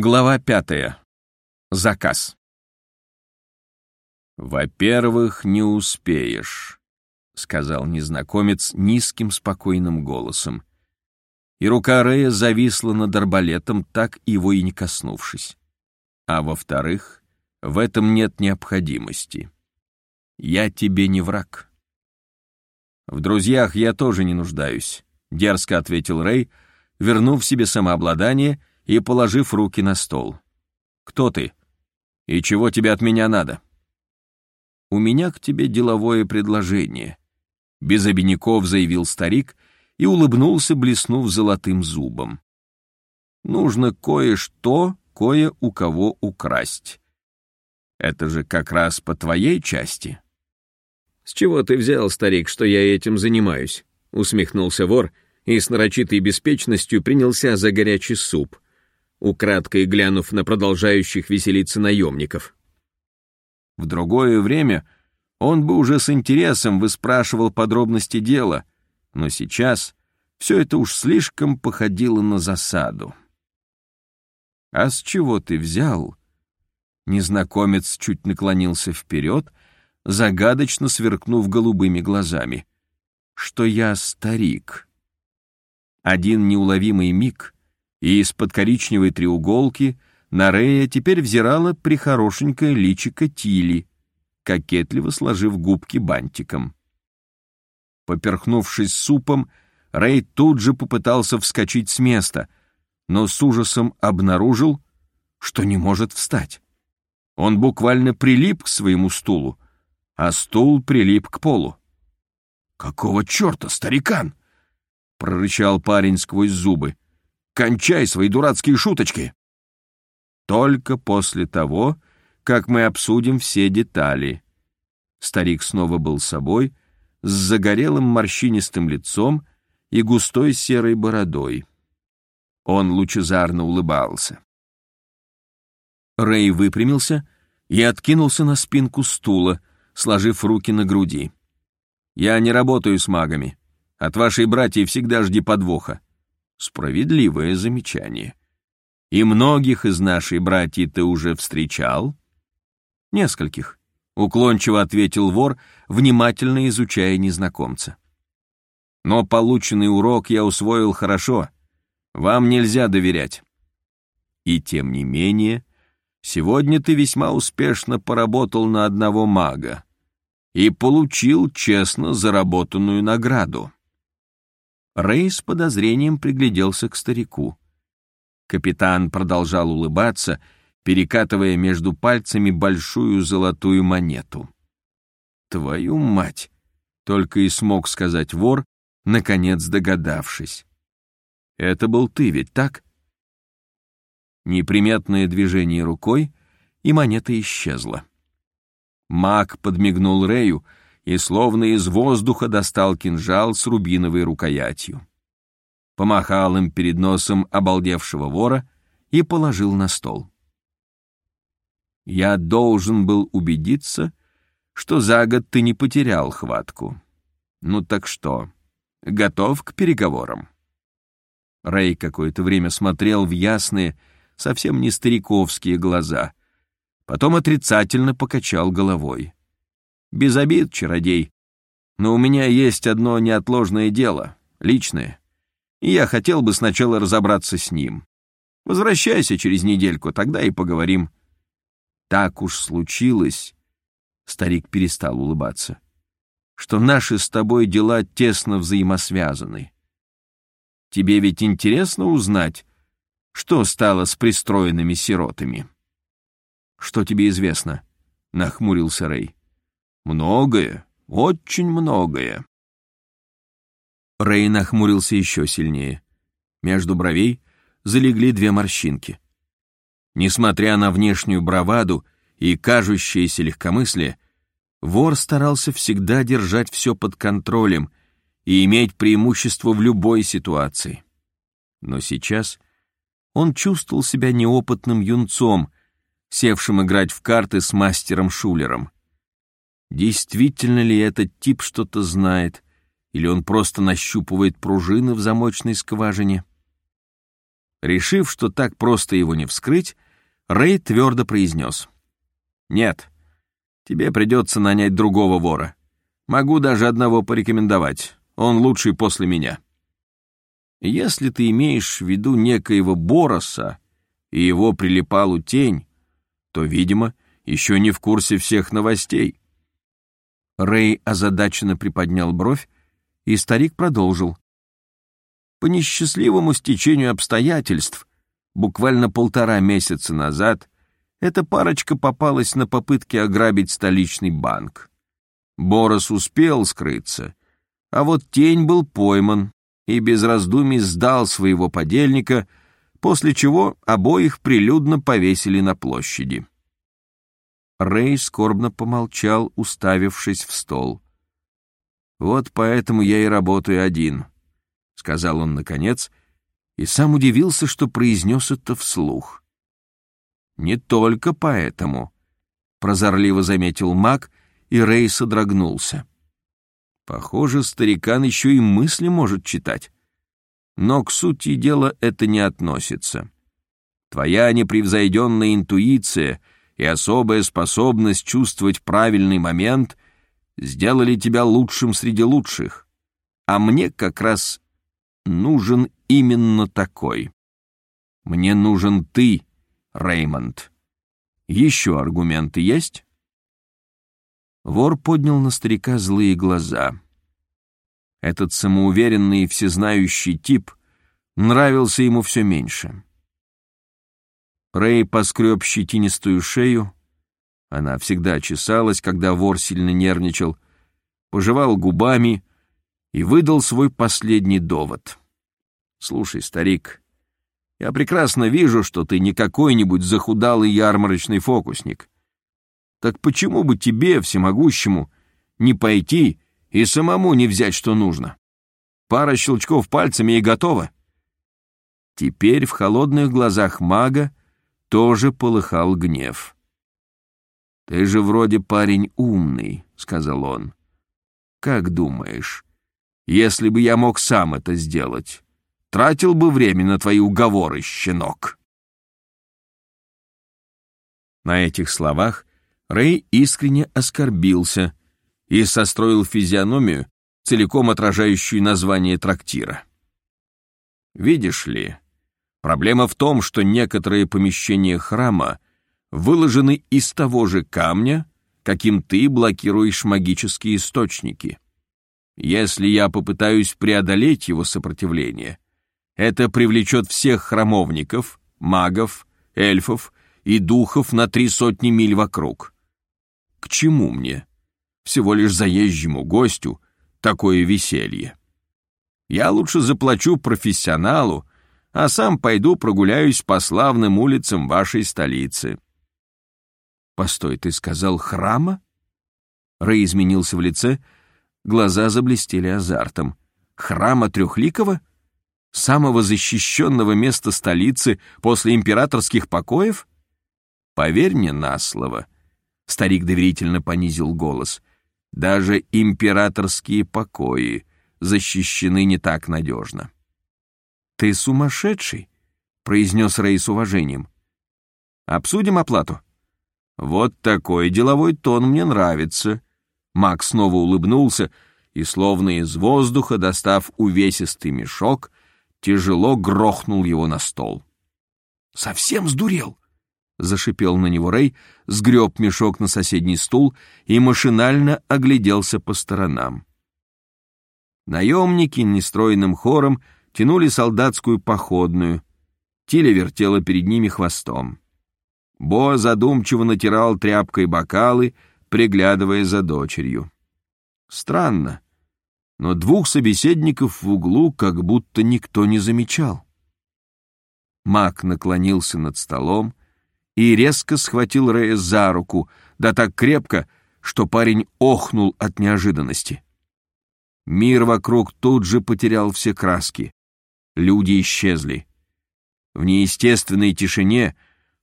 Глава пятая. Заказ. «Во-первых, не успеешь», — сказал незнакомец низким спокойным голосом. И рука Рея зависла над арбалетом, так его и не коснувшись. А во-вторых, в этом нет необходимости. Я тебе не враг. В друзьях я тоже не нуждаюсь, — дерзко ответил Рэй, вернув себе самообладание — и положив руки на стол. «Кто ты? И чего тебе от меня надо?» «У меня к тебе деловое предложение», — без обиняков заявил старик и улыбнулся, блеснув золотым зубом. «Нужно кое-что, кое у кого украсть. Это же как раз по твоей части». «С чего ты взял, старик, что я этим занимаюсь?» — усмехнулся вор и с нарочитой беспечностью принялся за горячий суп — украдкой глянув на продолжающих веселиться наемников. В другое время он бы уже с интересом выспрашивал подробности дела, но сейчас все это уж слишком походило на засаду. «А с чего ты взял?» Незнакомец чуть наклонился вперед, загадочно сверкнув голубыми глазами. «Что я старик». Один неуловимый миг — и из-под коричневой треуголки на Рея теперь взирала прихорошенькое личико Тили, кокетливо сложив губки бантиком. Поперхнувшись супом, Рэй тут же попытался вскочить с места, но с ужасом обнаружил, что не может встать. Он буквально прилип к своему стулу, а стул прилип к полу. «Какого черта, старикан?» — прорычал парень сквозь зубы. Кончай свои дурацкие шуточки. Только после того, как мы обсудим все детали. Старик снова был собой, с загорелым морщинистым лицом и густой серой бородой. Он лучезарно улыбался. Рэй выпрямился и откинулся на спинку стула, сложив руки на груди. «Я не работаю с магами. От вашей братьи всегда жди подвоха. Справедливое замечание. И многих из нашей братьев ты уже встречал? Нескольких, уклончиво ответил вор, внимательно изучая незнакомца. Но полученный урок я усвоил хорошо. Вам нельзя доверять. И тем не менее, сегодня ты весьма успешно поработал на одного мага и получил честно заработанную награду. Рэй с подозрением пригляделся к старику. Капитан продолжал улыбаться, перекатывая между пальцами большую золотую монету. «Твою мать!» — только и смог сказать вор, наконец догадавшись. «Это был ты ведь, так?» Неприметное движение рукой, и монета исчезла. Маг подмигнул Рэю, и словно из воздуха достал кинжал с рубиновой рукоятью. Помахал им перед носом обалдевшего вора и положил на стол. «Я должен был убедиться, что за год ты не потерял хватку. Ну так что, готов к переговорам?» Рэй какое-то время смотрел в ясные, совсем не стариковские глаза, потом отрицательно покачал головой. Без обид, чародей. Но у меня есть одно неотложное дело, личное. И я хотел бы сначала разобраться с ним. Возвращайся через недельку, тогда и поговорим. Так уж случилось, старик перестал улыбаться, что наши с тобой дела тесно взаимосвязаны. Тебе ведь интересно узнать, что стало с пристроенными сиротами? Что тебе известно? Нахмурился Рэй. Многое, очень многое. Рэй нахмурился еще сильнее. Между бровей залегли две морщинки. Несмотря на внешнюю браваду и кажущееся легкомыслие, вор старался всегда держать все под контролем и иметь преимущество в любой ситуации. Но сейчас он чувствовал себя неопытным юнцом, севшим играть в карты с мастером Шулером. Действительно ли этот тип что-то знает, или он просто нащупывает пружины в замочной скважине? Решив, что так просто его не вскрыть, Рэй твердо произнес. «Нет, тебе придется нанять другого вора. Могу даже одного порекомендовать. Он лучший после меня». Если ты имеешь в виду некоего Бороса и его прилипалу тень, то, видимо, еще не в курсе всех новостей. Рэй озадаченно приподнял бровь, и старик продолжил. По несчастливому стечению обстоятельств, буквально полтора месяца назад, эта парочка попалась на попытке ограбить столичный банк. Борос успел скрыться, а вот тень был пойман и без раздумий сдал своего подельника, после чего обоих прилюдно повесили на площади. Рэй скорбно помолчал, уставившись в стол. «Вот поэтому я и работаю один», — сказал он наконец, и сам удивился, что произнес это вслух. «Не только поэтому», — прозорливо заметил маг, и Рэй содрогнулся. Похоже, старикан еще и мысли может читать. Но к сути дела это не относится. Твоя непревзойденная интуиция и особая способность чувствовать правильный момент сделали тебя лучшим среди лучших. А мне как раз нужен именно такой. Мне нужен ты, Реймонд. Еще аргументы есть? Вор поднял на старика злые глаза. Этот самоуверенный и всезнающий тип нравился ему все меньше. Рэй поскреб щетинистую шею, она всегда чесалась, когда вор сильно нервничал, пожевал губами и выдал свой последний довод. «Слушай, старик, я прекрасно вижу, что ты не какой-нибудь захудалый ярмарочный фокусник. Так почему бы тебе, всемогущему, не пойти и самому не взять, что нужно? Пара щелчков пальцами и готово. Теперь в холодных глазах мага тоже полыхал гнев. «Ты же вроде парень умный», — сказал он. «Как думаешь, если бы я мог сам это сделать, тратил бы время на твои уговоры, щенок?» На этих словах Рэй искренне оскорбился и состроил физиономию, целиком отражающую название трактира. Видишь ли, проблема в том, что некоторые помещения храма выложены из того же камня, каким ты блокируешь магические источники. Если я попытаюсь преодолеть его сопротивление, это привлечет всех храмовников, магов, эльфов и духов на три сотни миль вокруг. К чему мне? Всего лишь заезжему гостю такое веселье. Я лучше заплачу профессионалу, а сам пойду прогуляюсь по славным улицам вашей столицы. Постой, ты сказал храма? Рэй изменился в лице, глаза заблестели азартом. Храма Трехликова? Самого защищенного места столицы после императорских покоев? Поверь мне на слово — Старик доверительно понизил голос. Даже императорские покои защищены не так надежно. «Ты сумасшедший», — произнес Рэй с уважением. «Обсудим оплату». «Вот такой деловой тон мне нравится». Мак снова улыбнулся и, словно из воздуха, достав увесистый мешок, тяжело грохнул его на стол. «Совсем сдурел?» — зашипел на него Рэй, сгреб мешок на соседний стул и машинально огляделся по сторонам. Наемники нестройным хором тянули солдатскую походную. Тиля вертела перед ними хвостом. Бо задумчиво натирал тряпкой бокалы, приглядывая за дочерью. Странно, но двух собеседников в углу как будто никто не замечал. Мак наклонился над столом, и резко схватил Рэя за руку, да так крепко, что парень охнул от неожиданности. Мир вокруг тут же потерял все краски. Люди исчезли. В неестественной тишине,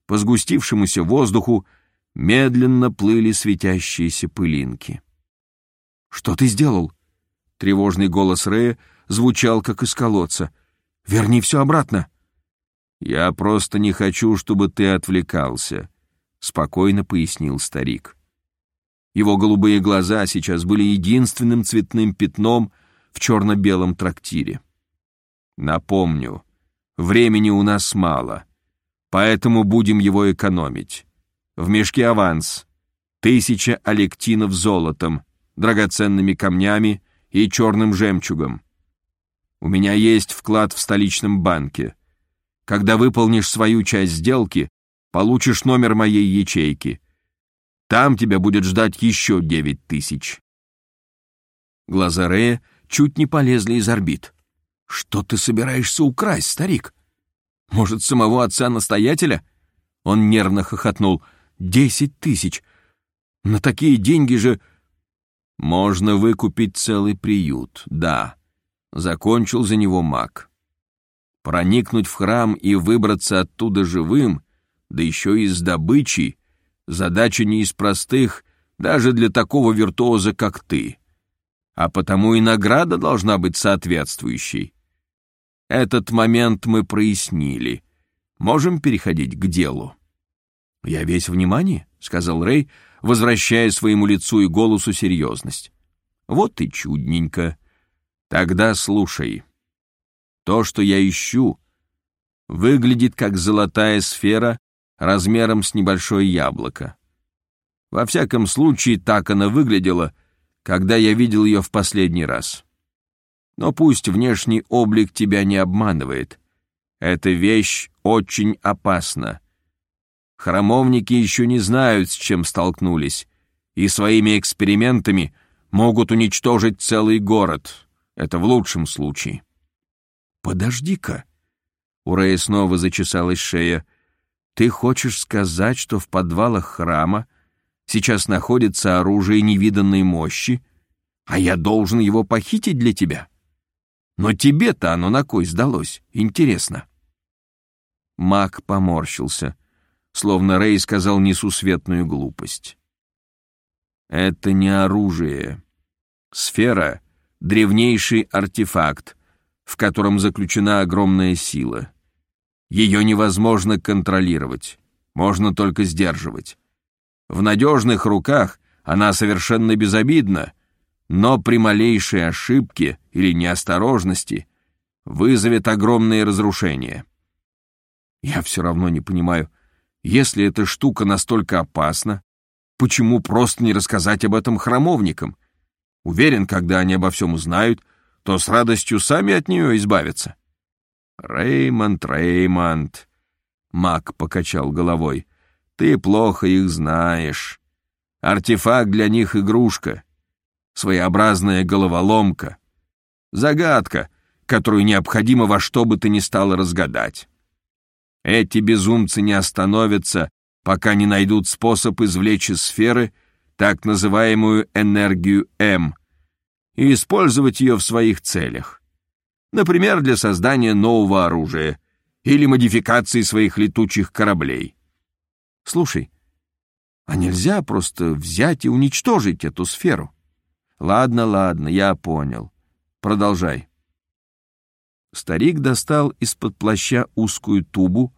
по сгустившемуся воздуху, медленно плыли светящиеся пылинки. «Что ты сделал?» Тревожный голос Рэя звучал, как из колодца. «Верни все обратно!» «Я просто не хочу, чтобы ты отвлекался», — спокойно пояснил старик. Его голубые глаза сейчас были единственным цветным пятном в черно-белом трактире. «Напомню, времени у нас мало, поэтому будем его экономить. В мешке аванс, тысяча алектинов золотом, драгоценными камнями и черным жемчугом. У меня есть вклад в столичном банке. Когда выполнишь свою часть сделки, получишь номер моей ячейки. Там тебя будет ждать еще девять тысяч. Глаза Рея чуть не полезли из орбит. Что ты собираешься украсть, старик? Может, самого отца-настоятеля? Он нервно хохотнул. Десять тысяч. На такие деньги же... Можно выкупить целый приют, да. Закончил за него маг. Проникнуть в храм и выбраться оттуда живым, да еще и с добычей, задача не из простых, даже для такого виртуоза, как ты. А потому и награда должна быть соответствующей. Этот момент мы прояснили. Можем переходить к делу. «Я весь внимание», — сказал Рэй, возвращая своему лицу и голосу серьезность. «Вот и чудненько. Тогда слушай. То, что я ищу, выглядит как золотая сфера размером с небольшое яблоко. Во всяком случае, так она выглядела, когда я видел ее в последний раз. Но пусть внешний облик тебя не обманывает. Эта вещь очень опасна. Храмовники еще не знают, с чем столкнулись, и своими экспериментами могут уничтожить целый город. Это в лучшем случае. «Подожди-ка!» У Рэя снова зачесалась шея. «Ты хочешь сказать, что в подвалах храма сейчас находится оружие невиданной мощи, а я должен его похитить для тебя? Но тебе-то оно на кой сдалось? Интересно». Маг поморщился — словно Рэй сказал несусветную глупость. Это не оружие. Сфера — древнейший артефакт, в котором заключена огромная сила. Ее невозможно контролировать, можно только сдерживать. В надежных руках она совершенно безобидна, но при малейшей ошибке или неосторожности вызовет огромные разрушения. Я все равно не понимаю, если эта штука настолько опасна, почему просто не рассказать об этом храмовникам? Уверен, когда они обо всем узнают, то с радостью сами от нее избавятся. Реймонд, Реймонд, Мак покачал головой, ты плохо их знаешь. Артефакт для них игрушка, своеобразная головоломка, загадка, которую необходимо во что бы то ни стало разгадать. Эти безумцы не остановятся, пока не найдут способ извлечь из сферы так называемую энергию М и использовать ее в своих целях. Например, для создания нового оружия или модификации своих летучих кораблей. Слушай, а нельзя просто взять и уничтожить эту сферу? Ладно, ладно, я понял. Продолжай. Старик достал из-под плаща узкую тубу,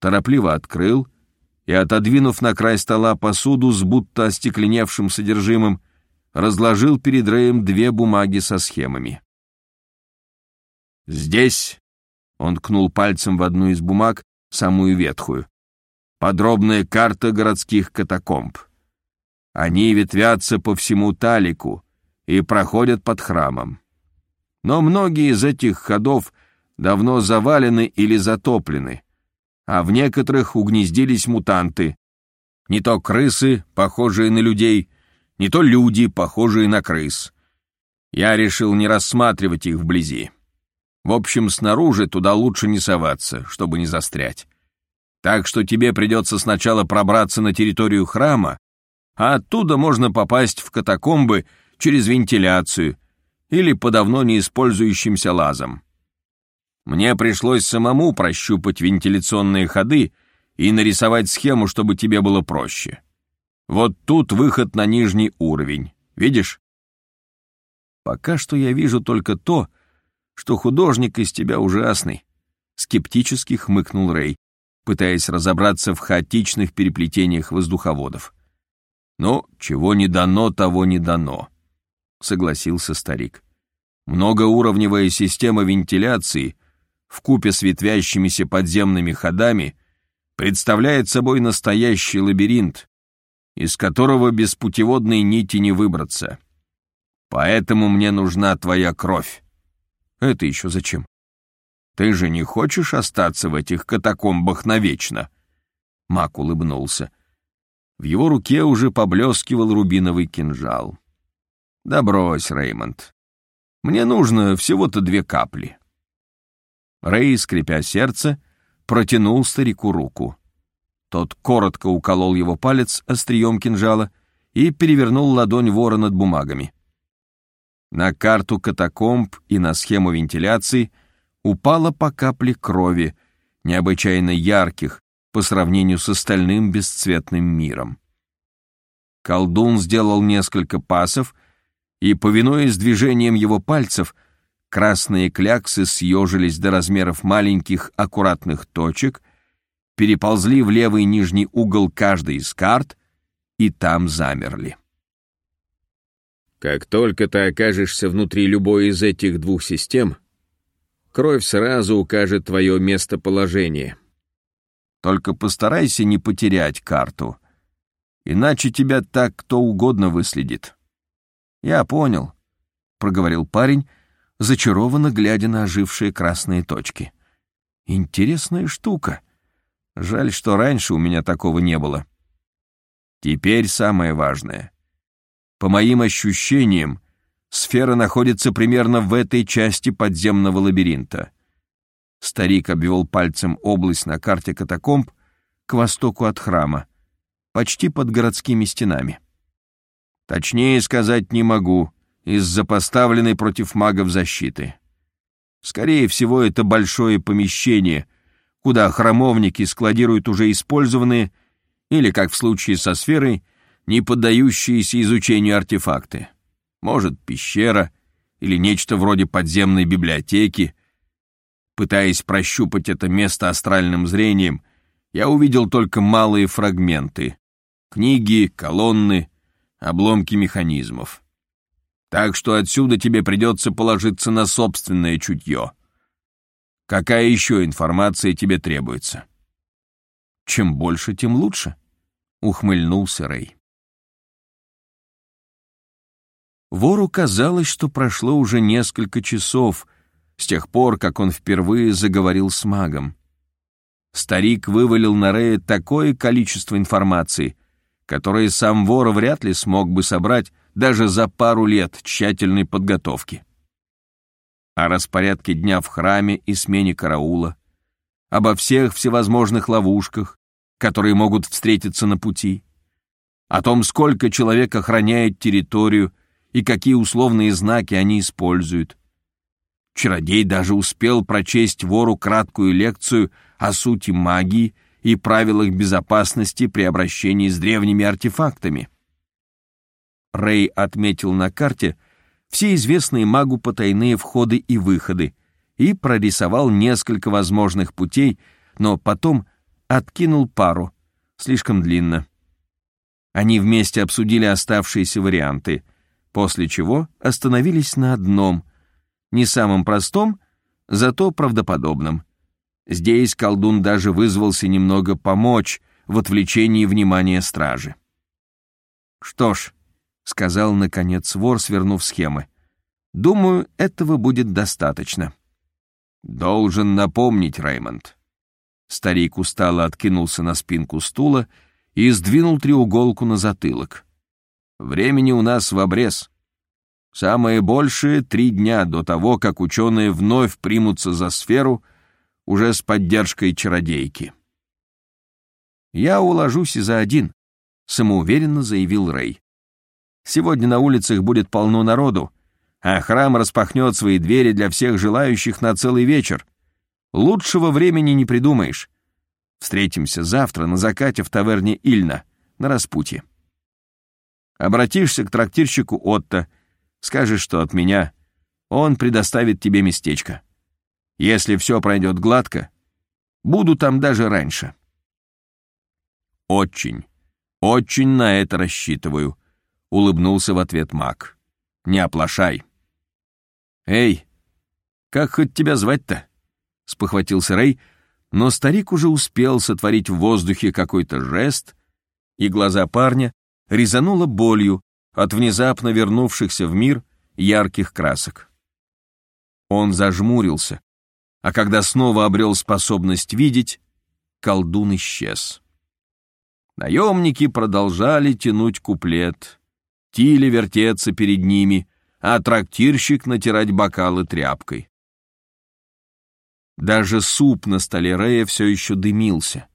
торопливо открыл и, отодвинув на край стола посуду с будто остекленевшим содержимым, разложил перед Рэем две бумаги со схемами. «Здесь», — он ткнул пальцем в одну из бумаг, самую ветхую, подробная карта городских катакомб. Они ветвятся по всему Талику и проходят под храмом. Но многие из этих ходов давно завалены или затоплены, а в некоторых угнездились мутанты. Не то крысы, похожие на людей, не то люди, похожие на крыс. Я решил не рассматривать их вблизи. В общем, снаружи туда лучше не соваться, чтобы не застрять. Так что тебе придется сначала пробраться на территорию храма, а оттуда можно попасть в катакомбы через вентиляцию или по давно не использующимся лазам. Мне пришлось самому прощупать вентиляционные ходы и нарисовать схему, чтобы тебе было проще. Вот тут выход на нижний уровень. Видишь? Пока что я вижу только то, что художник из тебя ужасный. Скептически хмыкнул Рэй, пытаясь разобраться в хаотичных переплетениях воздуховодов. «Ну, чего не дано, того не дано», — согласился старик. «Многоуровневая система вентиляции в купе с ветвящимися подземными ходами представляет собой настоящий лабиринт, из которого без путеводной нити не выбраться. Поэтому мне нужна твоя кровь. Это еще зачем? Ты же не хочешь остаться в этих катакомбах навечно? Мак улыбнулся. В его руке уже поблескивал рубиновый кинжал. Да брось, Реймонд. Мне нужно всего-то две капли. Рэй, скрипя сердце, протянул старику руку. Тот коротко уколол его палец острием кинжала и перевернул ладонь вора над бумагами. На карту катакомб и на схему вентиляции упала по капле крови, необычайно ярких по сравнению с остальным бесцветным миром. Колдун сделал несколько пасов, и, повинуясь движением его пальцев, красные кляксы съежились до размеров маленьких аккуратных точек, переползли в левый нижний угол каждой из карт и там замерли. Как только ты окажешься внутри любой из этих двух систем, кровь сразу укажет твое местоположение. Только постарайся не потерять карту, иначе тебя так кто угодно выследит. Я понял, — проговорил парень, зачарованно глядя на ожившие красные точки. Интересная штука. Жаль, что раньше у меня такого не было. Теперь самое важное — по моим ощущениям, сфера находится примерно в этой части подземного лабиринта. Старик обвел пальцем область на карте катакомб к востоку от храма, почти под городскими стенами. Точнее сказать не могу, из-за поставленной против магов защиты. Скорее всего, это большое помещение, куда храмовники складируют уже использованные, или, как в случае со сферой, не поддающиеся изучению артефакты. Может, пещера или нечто вроде подземной библиотеки. Пытаясь прощупать это место астральным зрением, я увидел только малые фрагменты. Книги, колонны, обломки механизмов. Так что отсюда тебе придется положиться на собственное чутье. Какая еще информация тебе требуется? Чем больше, тем лучше, — ухмыльнулся Рэй. Вору казалось, что прошло уже несколько часов с тех пор, как он впервые заговорил с магом. Старик вывалил на Рея такое количество информации, которое сам вор вряд ли смог бы собрать даже за пару лет тщательной подготовки. О распорядке дня в храме и смене караула, обо всех всевозможных ловушках, которые могут встретиться на пути, о том, сколько человек охраняет территорию и какие условные знаки они используют. Чародей даже успел прочесть вору краткую лекцию о сути магии и правилах безопасности при обращении с древними артефактами. Рэй отметил на карте все известные магу потайные входы и выходы и прорисовал несколько возможных путей, но потом откинул пару, слишком длинно. Они вместе обсудили оставшиеся варианты — после чего остановились на одном, не самом простом, зато правдоподобном. Здесь колдун даже вызвался немного помочь в отвлечении внимания стражи. «Что ж», — сказал, наконец, вор, свернув схемы, — «думаю, этого будет достаточно». «Должен напомнить, Раймонд». Старик устало откинулся на спинку стула и сдвинул треуголку на затылок. Времени у нас в обрез. Самое большее — три дня до того, как ученые вновь примутся за сферу уже с поддержкой чародейки. «Я уложусь и за один», — самоуверенно заявил Рэй. «Сегодня на улицах будет полно народу, а храм распахнет свои двери для всех желающих на целый вечер. Лучшего времени не придумаешь. Встретимся завтра на закате в таверне Ильна на распутье». Обратишься к трактирщику Отто, скажешь, что от меня. Он предоставит тебе местечко. Если все пройдет гладко, буду там даже раньше. Очень, очень на это рассчитываю, улыбнулся в ответ Мак. Не оплошай. Эй, как хоть тебя звать-то? спохватился Рэй, но старик уже успел сотворить в воздухе какой-то жест, и глаза парня резануло болью от внезапно вернувшихся в мир ярких красок. Он зажмурился, а когда снова обрел способность видеть, колдун исчез. Наемники продолжали тянуть куплет, Тили вертеться перед ними, а трактирщик натирать бокалы тряпкой. Даже суп на столе Рея все еще дымился.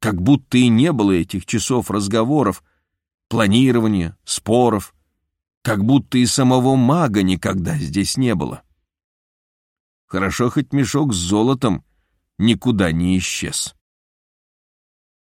Как будто и не было этих часов разговоров, планирования, споров, как будто и самого мага никогда здесь не было. Хорошо хоть мешок с золотом никуда не исчез.